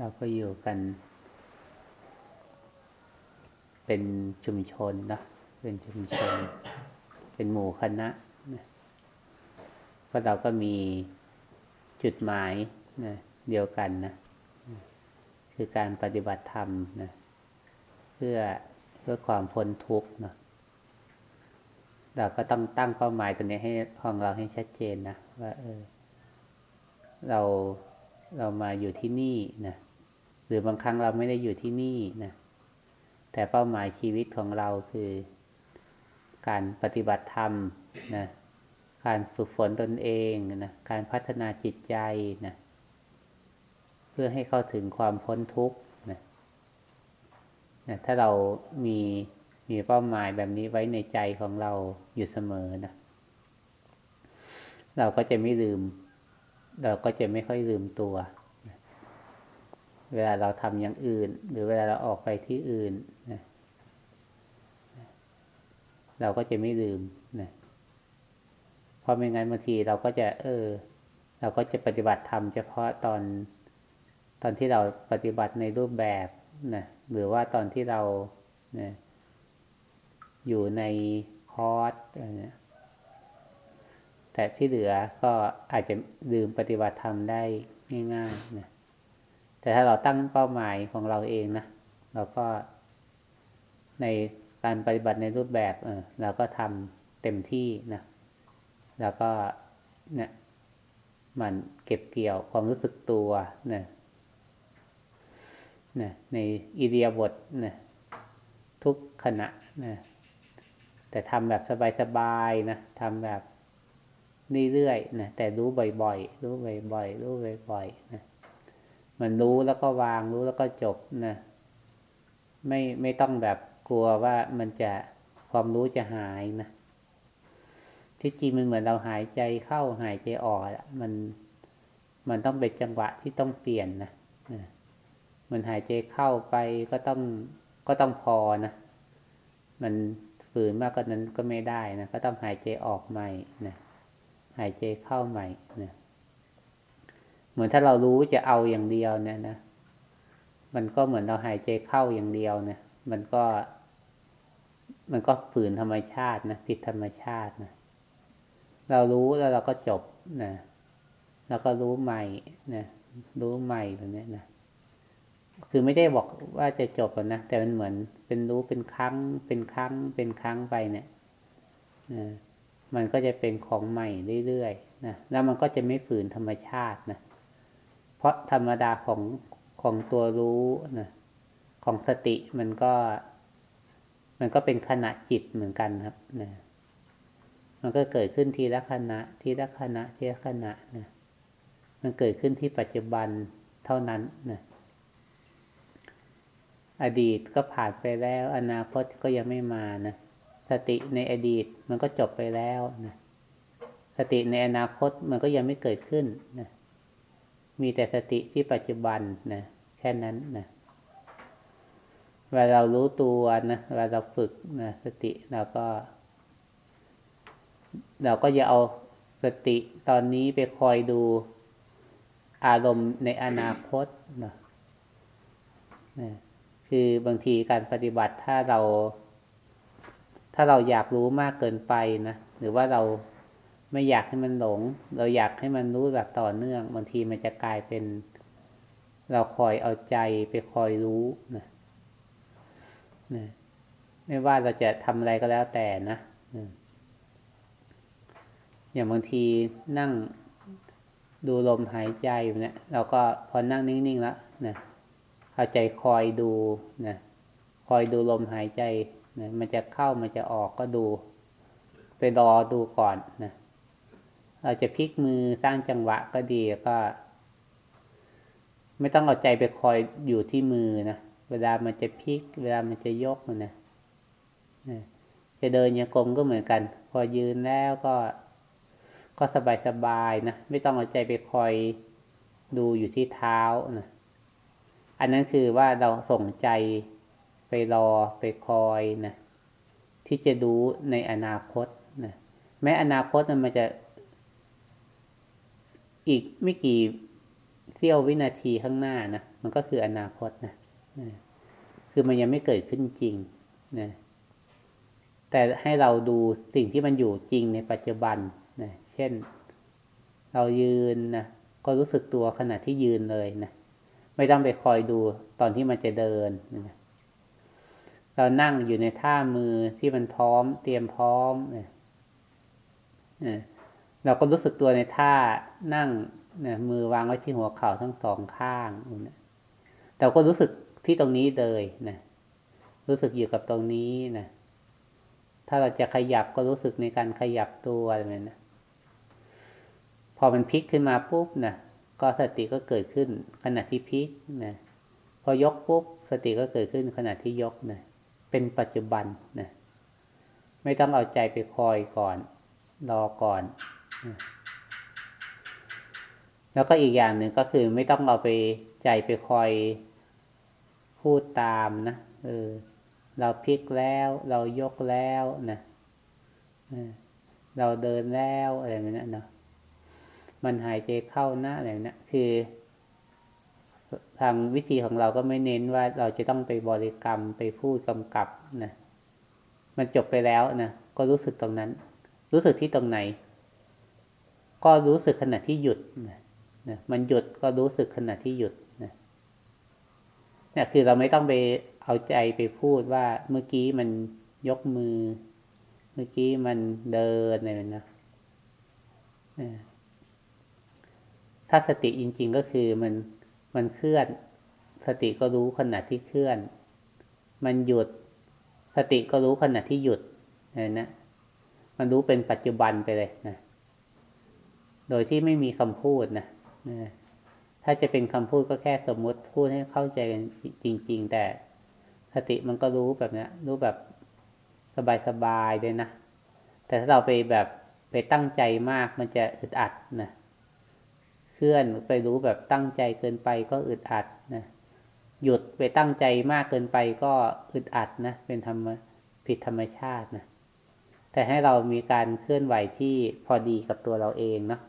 เราก็อยู่กัน เป็นชุมชนนะเป็นชุมชน เป็นหมู่คณะนะเพราะเราก็มีจุดหมายนะเดียวกันนะคือการปฏิบัติธรรมนะเพื่อเพื่อความพ้นทุกข์นะเราก็ต้องตั้งเป้าหมายตัวนี้ให้ของเราให้ชัดเจนนะว่าเออเราเรามาอยู่ที่นี่นะ หรือบางครั้งเราไม่ได้อยู่ที่นี่นะแต่เป้าหมายชีวิตของเราคือ การปฏิบัติธรรมนะการฝึกฝนตนเองนะการพัฒนาจิตใจนะเพื่อให้เข้าถึงความพ้นทุกข์นะนะถ้าเรามีมีเป้าหมายแบบนี้ไว้ในใจของเราอยู่เสมอนะเราก็จะไม่ลืม เราก็จะไม่ค่อยลืมตัว เวลาเราทำอย่างอื่น หรือเวลาเราออกไปที่อื่นนะเราก็จะไม่ลืมนะเพราะไม่งั้นบางทีเราก็จะ เออ เราก็จะปฏิบัติธรรมเฉพาะตอนตอนที่เราปฏิบัติในรูปแบบนะหรือว่าตอนที่เรานะอยู่ในคอร์สอะไรเนี่ยแต่ที่เหลือก็อาจจะลืมปฏิบัติธรรมได้ง่ายๆนะ แต่ถ้าเราตั้งเป้าหมายของเราเองนะเราก็ในการปฏิบัติในรูปแบบเออเราก็ทำเต็มที่นะแล้วก็เนี่ยมันเก็บเกี่ยวความรู้สึกตัวนะนะในอิเดียบทนะทุกขณะนะแต่ทำแบบสบายๆนะทำแบบเรื่อยๆนะแต่รู้บ่อยๆ รู้บ่อยๆ รู้บ่อยๆนะ มันรู้แล้วก็วางรู้แล้วก็จบนะไม่ไม่ต้องแบบกลัวว่ามันจะความรู้จะหายนะที่จริงมันเหมือนเราหายใจเข้าหายใจออกมันมันต้องเป็นจังหวะที่ต้องเปลี่ยนนะนะมันหายใจเข้าไปก็ต้องก็ต้องพอนะ มันฝืนมากกว่านั้นก็ไม่ได้นะ ก็ต้องหายใจออกใหม่นะ หายใจเข้าใหม่นะ เหมือนถ้าเรารู้จะเอาอย่างเดียวเนี่ยนะ มันก็เหมือนเราหายใจเข้าอย่างเดียวเนะมันก็ มันก็ฝืนธรรมชาตินะผิดธรรมชาตินะ เรารู้แล้วเราก็จบนะแล้วก็รู้ใหม่นะรู้ใหม่ตรงนี้นะคือไม่ได้บอกว่าจะจบนะแต่มันเหมือนเป็นรู้เป็นครั้ง เป็นครั้ง เป็นครั้งไปเนี่ยนะมันก็จะเป็นของใหม่เรื่อยๆนะแล้วมันก็จะไม่ฝืนธรรมชาตินะ เพราะธรรมดาของของตัวรู้นะของสติมันก็ มันก็เป็นขณะจิตเหมือนกันครับนะมันก็เกิดขึ้นทีละขณะ ทีละขณะทีละขณะนะมันเกิดขึ้นที่ปัจจุบันเท่านั้นนะอดีตก็ผ่านไปแล้ว อนาคตก็ยังไม่มานะสติในอดีตมันก็จบไปแล้วนะสติในอนาคตมันก็ยังไม่เกิดขึ้นนะ มีแต่สติที่ปัจจุบันนะแค่นั้นนะเวลาเรารู้ตัวนะเวลาเราฝึกนะสติเราก็ เราก็จะเอาสติตอนนี้ไปคอยดูอารมณ์ในอนาคตนะนะคือบางทีการปฏิบัติถ้าเรา ถ้าเราอยากรู้มากเกินไปนะหรือว่าเรา ไม่อยากให้มันหลง เราอยากให้มันรู้แบบต่อเนื่อง บางทีมันจะกลายเป็น เราคอยเอาใจไปคอยรู้นะนะไม่ว่าเราจะทำอะไรก็แล้วแต่นะอย่างบางทีนั่งดูลมหายใจอยู่เนี่ยเราก็พอนั่งนิ่งๆแล้วนะเอาใจคอยดูนะคอยดูลมหายใจนะมันจะเข้ามันจะออกก็ดู ไปรอดูก่อนนะ เราจะพลิกมือสร้างจังหวะก็ดีก็ ไม่ต้องเอาใจไปคอยอยู่ที่มือนะเวลามันจะพลิก เวลามันจะยกมันนะจะเดินยังกลมก็เหมือนกัน พอยืนแล้วก็ ก็สบายสบายนะไม่ต้องเอาใจไปคอยดูอยู่ที่เท้านะอันนั้นคือว่าเราส่งใจไปรอไปคอยนะที่จะดูในอนาคตนะแม้อนาคตมันจะ อีกไม่กี่เสี้ยววินาทีข้างหน้านะมันก็คืออนาคตนะคือมันยังไม่เกิดขึ้นจริงนะแต่ให้เราดูสิ่งที่มันอยู่จริงในปัจจุบันนะเช่น เรายืนนะก็รู้สึกตัวขณะที่ยืนเลยนะไม่ต้องไปคอยดูตอนที่มันจะเดินนะเรานั่งอยู่ในท่ามือที่มันพร้อม เตรียมพร้อมนะ เราก็รู้สึกตัวในท่านั่งนะมือวางไว้ที่หัวเข่าทั้งสองข้างนะเราก็รู้สึกที่ตรงนี้เลยนะรู้สึกอยู่กับตรงนี้นะถ้าเราจะขยับก็รู้สึกในการขยับตัวอะไรนะพอมันพลิกขึ้นมาปุ๊บนะก็สติก็เกิดขึ้นขณะที่พลิกนะพอยกปุ๊บสติก็เกิดขึ้นขณะที่ยกนะเป็นปัจจุบันนะไม่ต้องเอาใจไปคอยก่อน รอก่อน แล้วก็อีกอย่างหนึ่งก็คือไม่ต้องเอาไปใจไปคอยพูดตามนะเออเราพลิกแล้วเรายกแล้วนะเราเดินแล้วอะไรแบบนี้นเนาะมันหายใจเข้าหน้าอะไรแบบนะคือ ทางวิธีของเราก็ไม่เน้นว่าเราจะต้องไปบริกรรมไปพูดกำกับนะมันจบไปแล้วนะก็รู้สึกตรงนั้น รู้สึกที่ตรงไหน ก็รู้สึกขณะที่หยุดนะนะมันหยุดก็รู้สึกขณะที่หยุดนะเนี่ยคือเราไม่ต้องไปเอาใจไปพูดว่าเมื่อกี้มันยกมือ เมื่อกี้มันเดินอะไรนะถ้าสติจริง ๆก็คือมันมันเคลื่อน สติก็รู้ขณะที่เคลื่อน มันหยุด สติก็รู้ขณะที่หยุดนะนะมันรู้เป็นปัจจุบันไปเลยนะ โดยที่ไม่มีคำพูดนะถ้าจะเป็นคำพูดก็แค่สมมติพูดให้เข้าใจกันจริง ๆ แต่สติมันก็รู้แบบนี้รู้แบบสบายๆเลยนะ แต่ถ้าเราไปแบบไปตั้งใจมากมันจะอึดอัดนะเคลื่อนไปรู้แบบตั้งใจเกินไปก็อึดอัดนะหยุดไปตั้งใจมากเกินไปก็อึดอัดนะเป็นธรรมผิดธรรมชาตินะแต่ให้เรามีการเคลื่อนไหวที่พอดีกับตัวเราเองเนาะ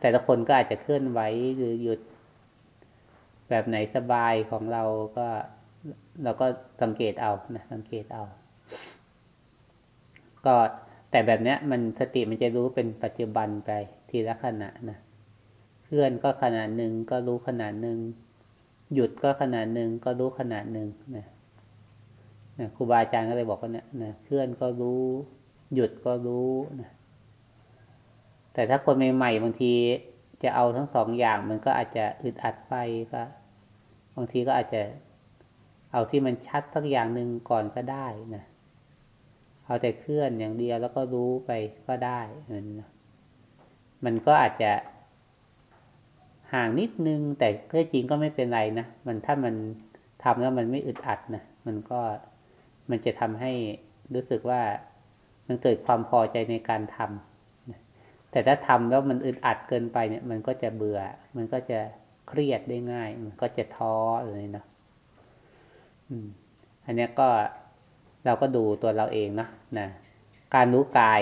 แต่ละคนก็อาจจะเคลื่อนไหวหรือหยุด แบบไหนสบายของเราก็เราก็สังเกตเอานะสังเกตเอา ก็แต่แบบเนี้ย มันสติมันจะรู้เป็นปัจจุบันไปทีละขณะนะเคลื่อนก็ขนาดหนึ่งก็รู้ขนาดหนึ่งหยุดก็ขนาดหนึ่งก็รู้ขนาดหนึ่งนะนะครูบาอาจารย์ก็เลยบอกว่าเนี่ยนะเคลื่อนก็รู้ หยุดก็รู้นะ แต่ถ้าคนใหม่ๆบางทีจะเอาทั้งสองอย่างมันก็อาจจะอึดอัดไปก็บางทีก็อาจจะเอาที่มันชัดสักอย่างหนึ่งก่อนก็ได้นะเอาแต่เคลื่อนอย่างเดียวแล้วก็รู้ไปก็ได้มันมันก็อาจจะห่างนิดนึง แต่ก็จริงก็ไม่เป็นไรนะมันถ้ามันทำแล้วมันไม่อึดอัดนะมันก็มันจะทำให้รู้สึกว่ามันเกิดความพอใจในการทำ แต่ถ้าทำแล้วมันอึดอัดเกินไปเนี่ย มันก็จะเบื่อ มันก็จะเครียดได้ง่าย มันก็จะท้อเลยนาะอันนี้ก็เราก็ดูตัวเราเองนะนะการรู้กาย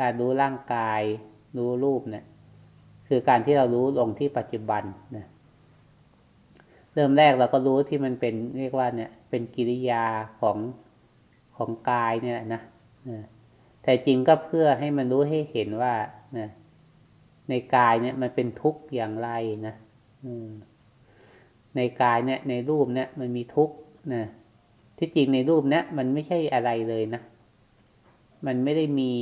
การรู้ร่างกาย รู้รูปเนะี่ย คือการที่เรารู้ลงที่ปัจจุบันนะเริ่มแรกเราก็รู้ที่มันเป็นเรียกว่าเนี่ย เป็นกิริยาของของกายเนี่ยนะแต่จริงก็เพื่อให้มันรู้ให้เห็นว่า นะในกายเนี่ยมันเป็นทุกข์อย่างไรนะในกายเนี่ยในรูปเนี่ยมันมีทุกข์นะที่จริงในรูปเนี้ยมันไม่ใช่อะไรเลยนะ มันไม่ได้มี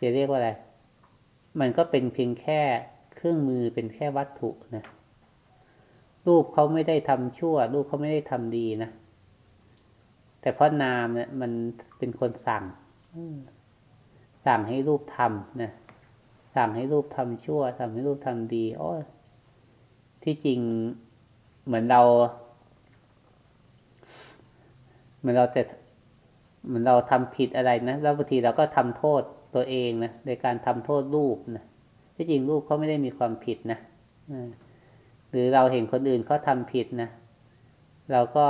จะเรียกว่าอะไร มันก็เป็นเพียงแค่เครื่องมือเป็นแค่วัตถุนะรูปเขาไม่ได้ทำชั่ว รูปเขาไม่ได้ทำดีนะ แต่เพราะนามเนี่ยมันเป็นคนสั่ง สั่งให้รูปทำนะสั่งให้รูปทำชั่วทำให้รูปทำดีอ้อที่จริงเหมือนเรา เหมือนเราจะเหมือนเราทำผิดอะไรนะแล้วบางทีเราก็ทำโทษตัวเองนะในการทำโทษรูปนะที่จริงรูปเขาไม่ได้มีความผิดนะหรือเราเห็นคนอื่นเขาทาผิดนะเราก็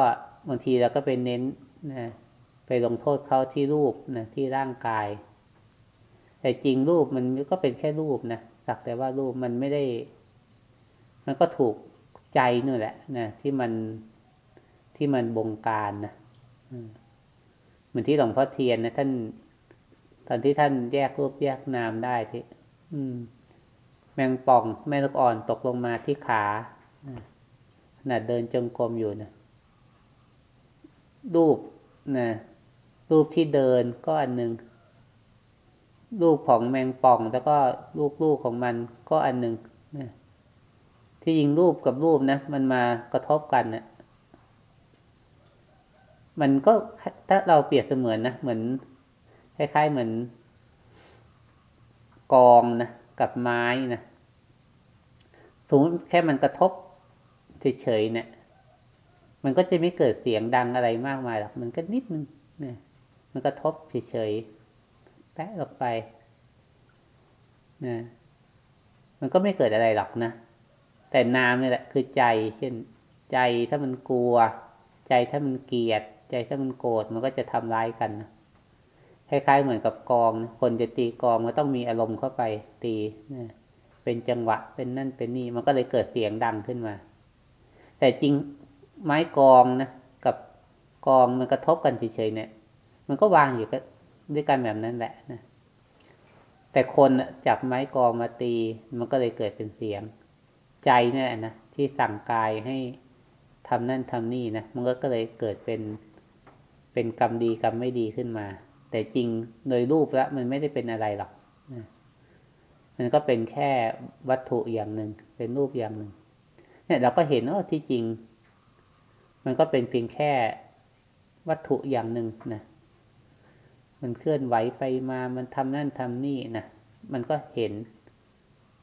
บางทีเราก็ไปเน้นนะไปลงโทษเขาที่รูปนะที่ร่างกาย แต่จริงรูปมันก็เป็นแค่รูปนะสักแต่ว่ารูปมันไม่ได้ มันก็ถูกใจนี่แหละนะที่มันที่มันบงการนะเหมือนที่หลวงพ่อเทียนนะท่าน ตอนที่ท่านแยกรูปแยกนามได้ที่มแมงป่องแม่ลูกอ่อนตกลงมาที่ขาขณะเดินจงกรมอยู่นะรูปนะรูปที่เดินก็อันหนึ่ง รูปของแมงป่อง แล้วก็รูปลูกของมันก็อันหนึ่งนะที่ยิงรูปกับรูปนะ มันมากระทบกันเนะมันก็ถ้าเราเปรียบเสมือนนะเหมือนคล้ายๆเหมือน กองนะกับไม้นะสมมติแค่มันกระทบเฉยๆเนะี่ยมันก็จะไม่เกิดเสียงดังอะไรมากมายหรอกมันก็นิดนึงเนี่ยมันกระทบเฉยๆ แปะลงไปนะมันก็ไม่เกิดอะไรหรอกนะ แต่น้ำนี่แหละ คือใจ เช่น ใจถ้ามันกลัว ใจถ้ามันเกลียด ใจถ้ามันโกรธมันก็จะทำร้ายกันนะคล้ายๆเหมือนกับกอง คนจะตีกองมันต้องมีอารมณ์เข้าไปตีนะเป็นจังหวะ เป็นนั่นเป็นนี่ มันก็เลยเกิดเสียงดังขึ้นมา แต่จริงไม้กองนะ กับกองมันกระทบกันเฉยๆเนี่ย มันก็วางอยู่ก็ ด้วยกันแบบนั้นแหละนะแต่คนจับไม้กองมาตี มันก็เลยเกิดเป็นเสียง ใจนี่แหละนะที่สั่งกายให้ทำนั่นทำนี่นะมันก็เลยเกิดเป็นเป็นกรรมดีกรรมไม่ดีขึ้นมา แต่จริงโดยรูปแล้วมันไม่ได้เป็นอะไรหรอกนะมันก็เป็นแค่วัตถุอย่างหนึ่ง เป็นรูปอย่างหนึ่ง เนี่ยเราก็เห็นว่าที่จริง มันก็เป็นเพียงแค่วัตถุอย่างหนึ่งนะ มันเคลื่อนไหวไปมามันทำนั่นทำนี่นะมันก็เห็น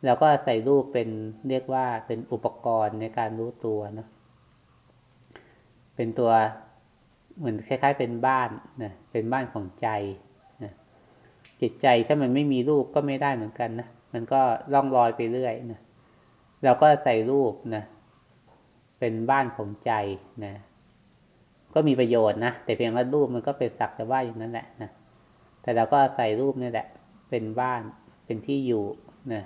เราก็ใส่รูปเป็นเรียกว่าเป็นอุปกรณ์ในการรู้ตัวเนาะเป็นตัวเหมือนคล้าย ๆ เป็นบ้านนะเป็นบ้านของใจนะจิตใจถ้ามันไม่มีรูปก็ไม่ได้เหมือนกันนะมันก็ล่องลอยไปเรื่อยนะเราก็ใส่รูปนะเป็นบ้านของใจนะก็มีประโยชน์นะแต่เพียงว่ารูปมันก็เป็นสักแต่ว่าอย่างนั้นแหละนะ แต่เราก็ใส่รูปนี่แหละ เป็นบ้านเป็นที่อยู่นะ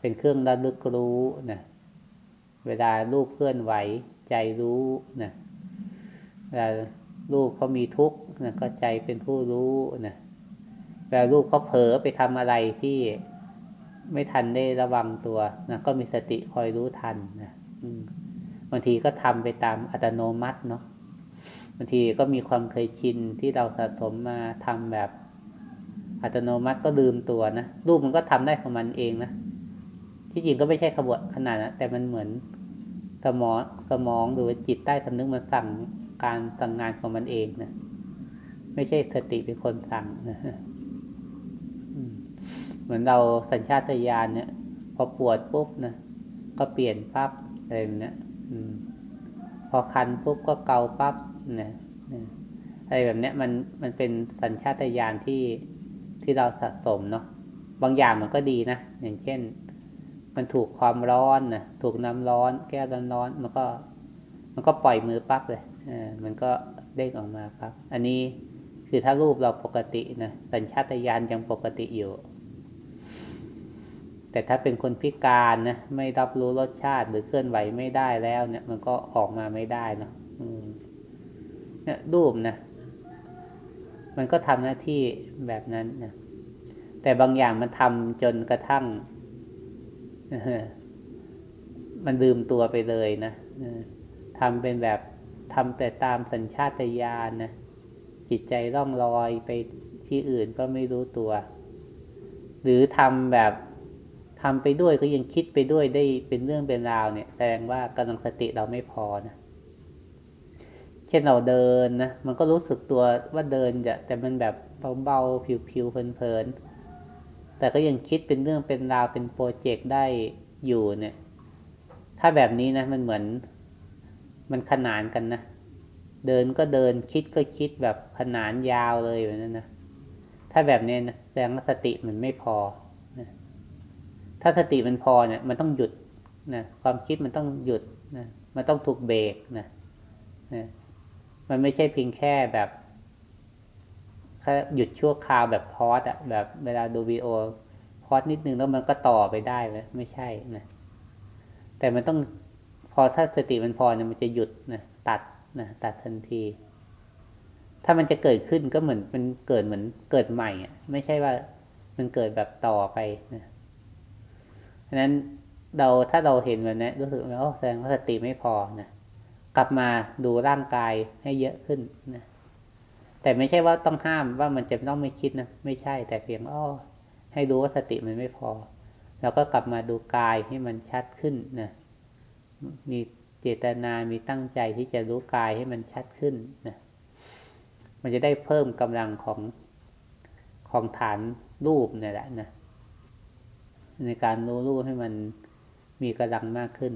เป็นเครื่องระลึกรู้นะเวลารูปเคลื่อนไหวใจรู้นะเวลารูปเขามีทุกข์นะก็ใจเป็นผู้รู้นะเวลารูปเขาเผลอไปทำอะไรที่ไม่ทันได้ระวังตัวนะก็มีสติคอยรู้ทันนะบางทีก็ทำไปตามอัตโนมัติเนาะบางทีก็มีความเคยชินที่เราสะสมมาทำแบบ อัตโนมัติก็ลืมตัวนะรูปมันก็ทำได้ของมันเองนะที่จริงก็ไม่ใช่ขบวนขนาดนะแต่มันเหมือนสมองสมองหรือว่าจิตใต้สำนึกมันสั่งการสั่งงานของมันเองนะไม่ใช่สติเป็นคนสั่งนะมือนเราสัญชาตญาณเนี่ย พอปวดปุ๊บนะก็เปลี่ยนปั๊บอะไรแบบนี้อืมพอคันปุ๊บก็เกาปั๊บนะอะไรแบบนี้มันมันเป็นสัญชาตญาณที่ ที่เราสะสมเนาะบางอย่างมันก็ดีนะ อย่างเช่น มันถูกความร้อนนะถูกน้ำร้อน แก้วน้ำร้อนมันก็ มันก็ปล่อยมือปั๊บเลยอ่ามันก็เด้งออกมาปั๊บอันนี้คือถ้ารูปเราปกตินะสัญชาตญาณยังปกติอยู่ แต่ถ้าเป็นคนพิการนะไม่รับรู้รสชาติหรือเคลื่อนไหวไม่ได้แล้วเนี่ย มันก็ออกมาไม่ได้เนาะเนี่ยรูปนะ มันก็ทำหน้าที่แบบนั้นนะแต่บางอย่างมันทำจนกระทั่งมันลืมตัวไปเลยนะทำเป็นแบบทำแต่ตามสัญชาตญาณนะจิตใจร่องลอยไปที่อื่นก็ไม่รู้ตัว หรือทำแบบทำไปด้วยก็ยังคิดไปด้วยได้เป็นเรื่องเป็นราวเนี่ยแสดงว่ากำลังสติเราไม่พอนะ เช่นเราเดินนะ มันก็รู้สึกตัวว่าเดินจะแต่มันแบบเบาๆ ผิวๆ เพลินๆ แต่ก็ยังคิดเป็นเรื่องเป็นราวเป็นโปรเจกต์ได้อยู่เนี่ย ถ้าแบบนี้นะ มันเหมือน มันขนานกันนะ เดินก็เดินคิดก็คิดแบบขนานยาวเลยแบบนั้นนะ ถ้าแบบนี้นะแสดงว่าสติมันไม่พอถ้าสติมันพอเนี่ย มันต้องหยุดนะ ความคิดมันต้องหยุดนะ มันต้องถูกเบรกนะนะ มันไม่ใช่เพียงแค่แบบแค่หยุดชั่วคราวแบบพอดอะแบบเวลาดูวีโอพอดนิดนึงแล้วมันก็ต่อไปได้เลยไม่ใช่นะแต่มันต้องพอถ้าสติมันพอเนี่ยมันจะหยุดนะตัดนะตัดทันที ถ้ามันจะเกิดขึ้นก็เหมือนมันเกิดเหมือนเกิดใหม่อะไม่ใช่ว่ามันเกิดแบบต่อไปนะฉะนั้นเราถ้าเราเห็นแบบนี้รู้สึกว่าแสดงว่าสติไม่พอนะ ลับมาดูร่างกายให้เยอะขึ้นนะแต่ไม่ใช่ว่าต้องห้ามว่ามันจะต้องไม่คิดนะไม่ใช่ แต่เพียงอ้อให้รู้ว่าสติมันไม่พอ แล้วก็กลับมาดูกายให้มันชัดขึ้นนะมีเจตนามีตั้งใจที่จะรู้กายให้มันชัดขึ้นนะมันจะได้เพิ่มกำลังของของฐานรูปนี่แหละนะในการรู้รูปให้มันมีกำลังมากขึ้น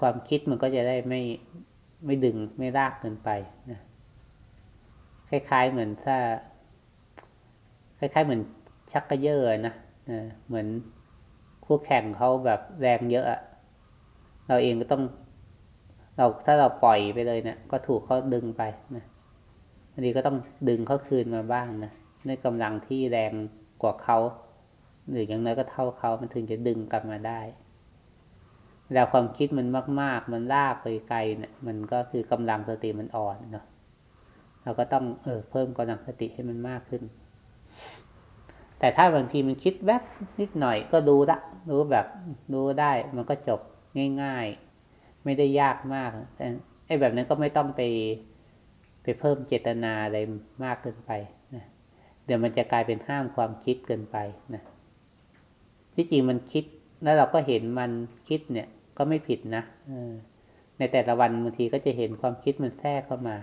ความคิดมันก็จะได้ไม่ไม่ดึงไม่ลากเกินไปนะคล้าย ๆ เหมือนถ้า คล้าย ๆ เหมือนชักกระเยอะนะเหมือนคู่แข่งเขาแบบแรงเยอะเราเองก็ต้อง เราถ้าเราปล่อยไปเลยเนะี่ยก็ถูกเขาดึงไปนะอันนี้ก็ต้องดึงเขาคืนมาบ้างนะด้วยกำลังที่แรงกว่าเขาหรืออย่างน้อยก็เท่าเขามันถึงจะดึงกลับมาได้ แล้วความคิดมันมาก ๆ มันลากไปไกลเนะี่ยมันก็คือกำลังสติมันอ่อนเนาะเราก็ต้องเออเพิ่มกำลังสติให้มันมากขึ้น แต่ถ้าบางทีมันคิดแวบนิดหน่อยก็ดูละรู้แบบรู้ได้มันก็จบง่าย ๆ ไม่ได้ยากมากแต่ไอ้แบบนั้นก็ไม่ต้องไปไปเพิ่มเจตนาอะไรมากเกินไปนะเดี๋ยวมันจะกลายเป็นห้ามความคิดเกินไปนะที่จริงมันคิดแล้วเราก็เห็นมันคิดเนี่ย ก็ไม่ผิดนะในแต่ละวันบางทีก็จะเห็นความคิดมันแทรกเข้ามา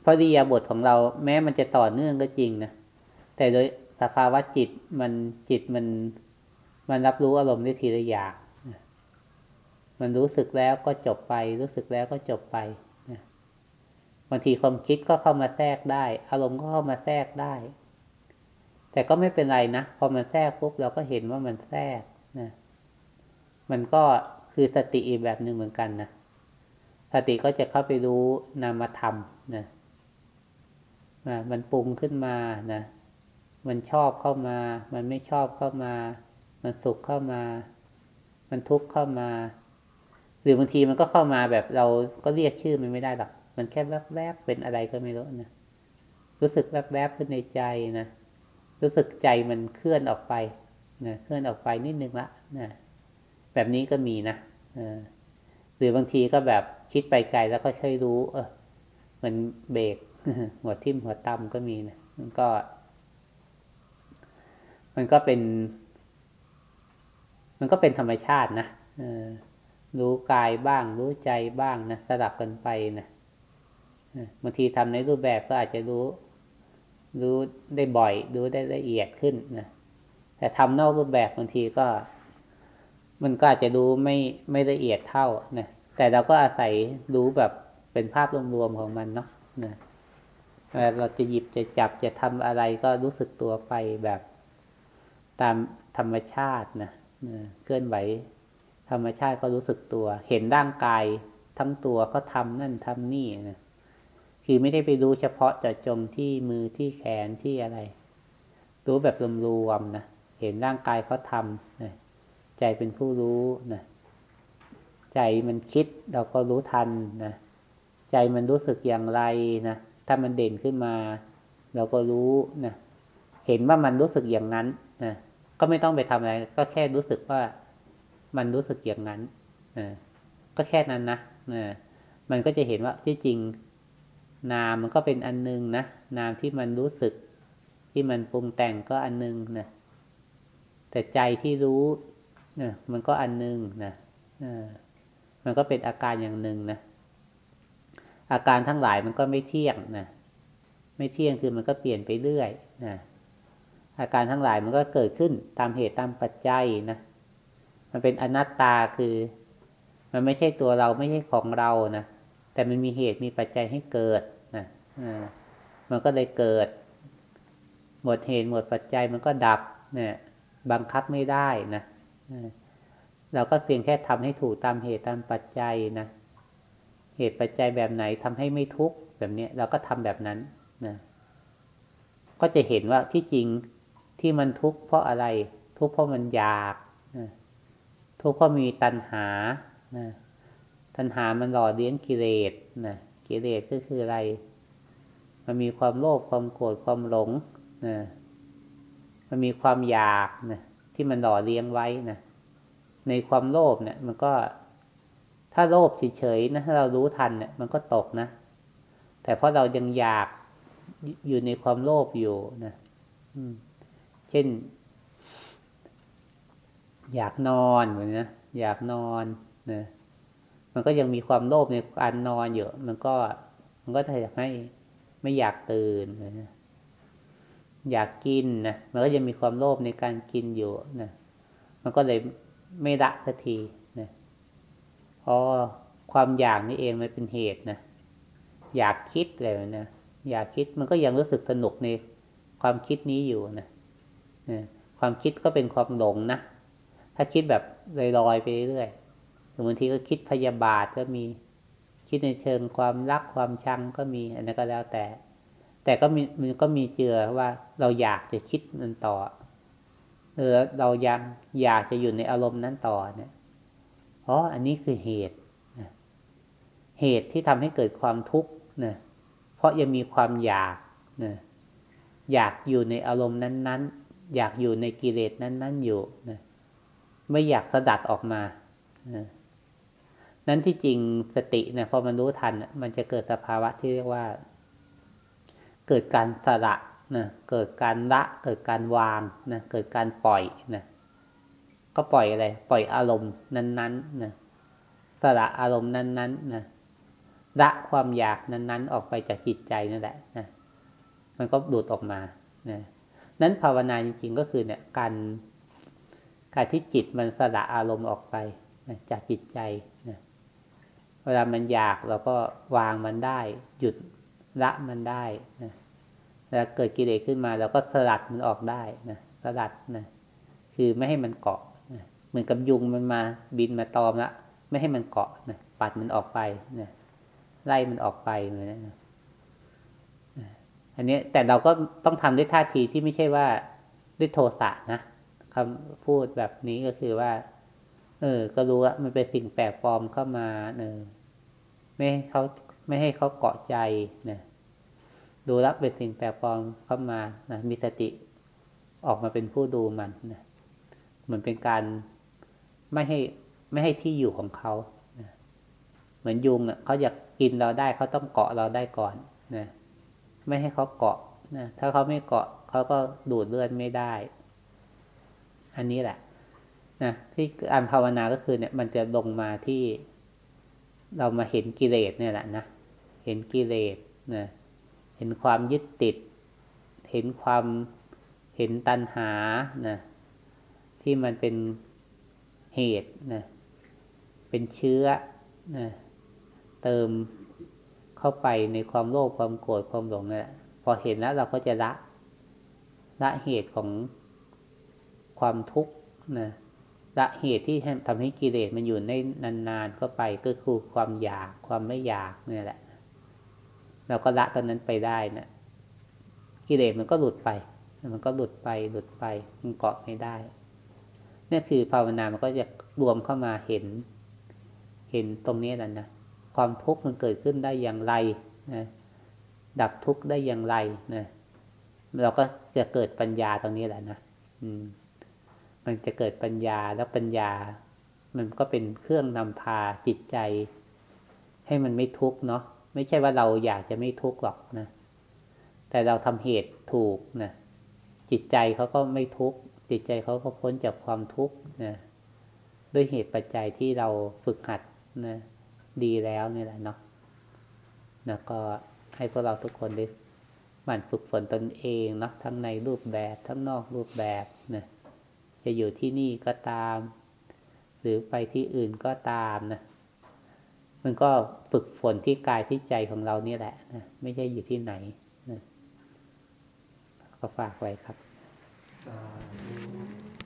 เพราะดียาบทของเราแม้มันจะต่อเนื่องก็จริงนะแต่โดยสภาวะจิตมันจิตมันมันรับรู้อารมณ์ได้ทีละอย่างมันรู้สึกแล้วก็จบไป รู้สึกแล้วก็จบไปบางทีความคิดก็เข้ามาแทรกได้ อารมณ์ก็เข้ามาแทรกได้ แต่ก็ไม่เป็นไรนะ พอมันแทรกปุ๊บเราก็เห็นว่ามันแทรกนะ มันก็คือสติอีกแบบหนึ่งเหมือนกันนะสติก็จะเข้าไปรู้นามธรรมนะมันปรุงขึ้นมานะมันชอบเข้ามา มันไม่ชอบเข้ามา มันสุขเข้ามา มันทุกข์เข้ามา หรือบางทีมันก็เข้ามาแบบเราก็เรียกชื่อมันไม่ได้หรอก มันแค่แวบๆเป็นอะไรก็ไม่รู้นะรู้สึกแวบๆขึ้นในใจนะรู้สึกใจมันเคลื่อนออกไปนะเคลื่อนออกไปนิดนึงละนะ แบบนี้ก็มีนะหรือบางทีก็แบบคิดไปไกลแล้วก็ช่วยรู้ เออมันเบรกหัวทิ่มหัวต่ำก็มีนะมันก็ มันก็เป็น มันก็เป็นธรรมชาตินะรู้กายบ้าง รู้ใจบ้างนะสลับกันไปนะบางทีทำในรูปแบบก็อาจจะรู้ รู้ได้บ่อย รู้ได้ละเอียดขึ้นนะแต่ทำนอกรูปแบบบางทีก็ มันก็อาจจะรู้ไม่ไม่ละเอียดเท่านะแต่เราก็อาศัยรู้แบบเป็นภาพรวมๆของมันเนาะนะเราจะหยิบจะจับจะทำอะไรก็รู้สึกตัวไปแบบตามธรรมชาตินะเคลื่อนไหวธรรมชาติก็รู้สึกตัว เห็นร่างกายทั้งตัวก็ทำนั่นทำนี่นะคือไม่ได้ไปรู้เฉพาะจะจงที่มือที่แขนที่อะไร รู้แบบรวมๆนะ เห็นร่างกายเขาทำนะ ใจเป็นผู้รู้นะใจมันคิดเราก็รู้ทันนะใจมันรู้สึกอย่างไรนะถ้ามันเด่นขึ้นมา เราก็รู้นะเห็นว่ามันรู้สึกอย่างนั้นนะก็ไม่ต้องไปทำอะไร ก็แค่รู้สึกว่ามันรู้สึกอย่างนั้นนะก็แค่นั้นนะนะมันก็จะเห็นว่าที่จริง นามมันก็เป็นอันนึงนะนามที่มันรู้สึก ที่มันปรุงแต่งก็อันนึงนะแต่ใจที่รู้ นะมันก็อันนึงนะมันก็เป็นอาการอย่างหนึ่งนะอาการทั้งหลายมันก็ไม่เที่ยงนะไม่เที่ยงคือมันก็เปลี่ยนไปเรื่อยนะอาการทั้งหลายมันก็เกิดขึ้นตามเหตุตามปัจจัยนะมันเป็นอนัตตาคือ มันไม่ใช่ตัวเราไม่ใช่ของเรานะแต่มันมีเหตุมีปัจจัยให้เกิดนะมันก็เลยเกิด หมดเหตุหมดปัจจัยมันก็ดับเนี่ยบังคับไม่ได้นะ เราก็เพียงแค่ทำให้ถูกตามเหตุตามปัจจัยนะ เหตุปัจจัยแบบไหนทำให้ไม่ทุกข์แบบนี้เราก็ทำแบบนั้นนะก็จะเห็นว่าที่จริงที่มันทุกข์เพราะอะไร ทุกข์เพราะมันอยากทุกข์ก็มีตัณหานะตัณหามันหล่อเลี้ยงกิเลสนะกิเลสก็คืออะไร มันมีความโลภความโกรธความหลงนะมันมีความอยากนะ ที่มันหล่อเลี้ยงไว้นะในความโลภเนี่ย มันก็ ถ้าโลภเฉยๆนะถ้าเรารู้ทันเนี่ย มันก็ตกนะ แต่เพราะเรายังอยากอยู่ในความโลภอยู่นะเช่น อยากนอนเหมือนนะอยากนอนนะมันก็ยังมีความโลภในการนอนอยู่มันก็ มันก็ทำให้ไม่อยากตื่นนะ อยากกินนะมันก็ยังมีความโลภในการกินอยู่นะมันก็เลยไม่ละสักทีนะเพราะความอยากนี่เองมันเป็นเหตุนะอยากคิดเลยนะอยากคิดมันก็ยังรู้สึกสนุกในความคิดนี้อยู่นะนะความคิดก็เป็นความหลงนะถ้าคิดแบบลอยๆไปเรื่อยๆบางทีก็คิดพยาบาทก็มีคิดในเชิงความรักความชังก็มีอันนั้นก็แล้วแต่ แต่ก็มีมันก็มีเจือว่าเราอยากจะคิดมันต่อเออเรายังอยากจะอยู่ในอารมณ์นั้นต่อเนี่ยเพราะอันนี้คือเหตุเหตุที่ทำให้เกิดความทุกข์นะเพราะยังมีความอยากนะอยากอยู่ในอารมณ์นั้น ๆ อยากอยู่ในกิเลสนั้น ๆ อยู่นะไม่อยากสะดัดออกมานะนั้นที่จริงสตินี่ยพอมันรู้ทัน มันจะเกิดสภาวะที่เรียกว่า เกิดการสละนะเกิดการละเกิดการวางนะเกิดการปล่อยนะก็ปล่อยอะไร ปล่อยอารมณ์นั้นๆนะสละอารมณ์นั้นๆนะละความอยากนั้นๆ ออกไปจากจิตใจนั่นแหละนะมันก็ดูดออกมานะนั้นภาวนาจริงๆก็คือเนี่ยการการที่จิตมันสละอารมณ์ออกไปนะจากจิตใจนะเวลามันอยากเราก็วางมันได้ หยุด ละมันได้นะแล้วเกิดกิเลสขึ้นมาเราก็สลัดมันออกได้นะสลัดนะคือไม่ให้มันเกาะนะเหมือนกับยุงมันมาบินมาตอมละไม่ให้มันเกาะนะปัดมันออกไปนะไล่มันออกไปเลยนะอันนี้แต่เราก็ต้องทำด้วยท่าทีที่ไม่ใช่ว่าด้วยโทสะนะคำพูดแบบนี้ก็คือว่า เออ ก็รู้ว่ามันเป็นสิ่งแปลกปลอมเข้ามาเออไม่ให้เขาไม่ให้เขาเกาะใจนะ ดูแล้วเป็นสิ่งแปลปลอมเข้ามานะมีสติออกมาเป็นผู้ดูมันนะเหมือนเป็นการไม่ให้ไม่ให้ที่อยู่ของเขานะเหมือนยุงอะเขาอยากกินเราได้เขาต้องเกาะเราได้ก่อนนะไม่ให้เขาเกาะนะถ้าเขาไม่เกาะเขาก็ดูดเลือดไม่ได้ อันนี้แหละนะที่การภาวนาก็คือเนี่ย มันจะลงมาที่เรามาเห็นกิเลสเนี่ยแหละนะเห็นกิเลสนะ เห็นความยึดติด เห็นความเห็นตัณหานะที่มันเป็นเหตุนะเป็นเชื้อนะเติมเข้าไปในความโลภความโกรธความหลงนั่นแหละพอเห็นแล้วเราก็จะละละเหตุของความทุกข์นะละเหตุที่ทำให้กิเลสมันอยู่ในนานๆ ก็ไปก็คือความอยากความไม่อยากนี่แหละ เราก็ละตอนนั้นไปได้นะกิเลสมันก็หลุดไป มันก็หลุดไปหลุดไป มันเกาะไม่ได้นี่คือภาวนา มันก็จะรวมเข้ามาเห็น เห็นตรงนี้แหละนะ ความทุกข์มันเกิดขึ้นได้อย่างไรนะดับทุกข์ได้อย่างไรนะเราก็จะเกิดปัญญาตรงนี้แหละนะอืม มันจะเกิดปัญญาแล้วปัญญา มันก็เป็นเครื่องนำพาจิตใจ ให้มันไม่ทุกข์เนาะ ไม่ใช่ว่าเราอยากจะไม่ทุกข์หรอกนะ แต่เราทำเหตุถูกนะจิตใจเขาก็ไม่ทุกข์จิตใจเขาก็พ้นจากความทุกข์นะด้วยเหตุปัจจัยที่เราฝึกหัดนะดีแล้วนี่แหละเนาะแล้วก็ให้พวกเราทุกคนได้มันฝึกฝนตนเองเนาะทั้งในรูปแบบทั้งนอกรูปแบบนะจะอยู่ที่นี่ก็ตาม หรือไปที่อื่นก็ตามนะ มันก็ฝึกฝนที่กายที่ใจของเรานี่แหละนะไม่ใช่อยู่ที่ไหนนะก็ฝากไว้ครับ